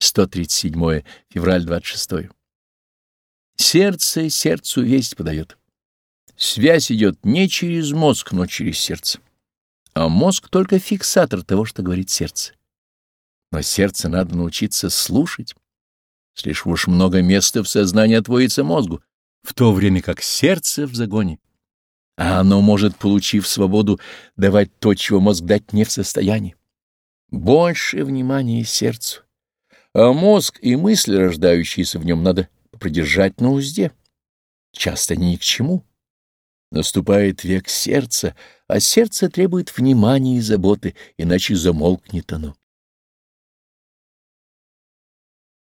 137 февраль 26. Сердце сердцу весть подает. Связь идет не через мозг, но через сердце. А мозг только фиксатор того, что говорит сердце. Но сердце надо научиться слушать. Слишком уж много места в сознании отводится мозгу, в то время как сердце в загоне. А оно может, получив свободу, давать то, чего мозг дать не в состоянии. Больше внимания сердцу а мозг и мысли, рождающиеся в нем, надо продержать на узде. Часто ни к чему. Наступает век сердца, а сердце требует внимания и заботы, иначе замолкнет оно.